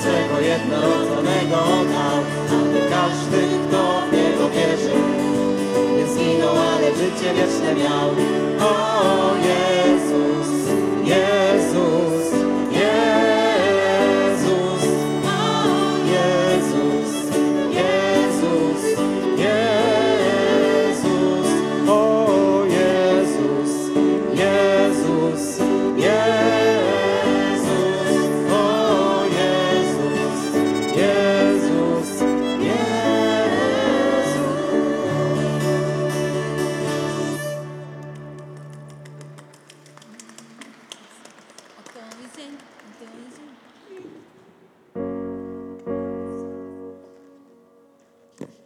Swego jednorodzonego dał, aby każdy, kto w Niego wierzy, nie zginął, ale życie wieczne miał. O Jezus, Jezus. Thank you.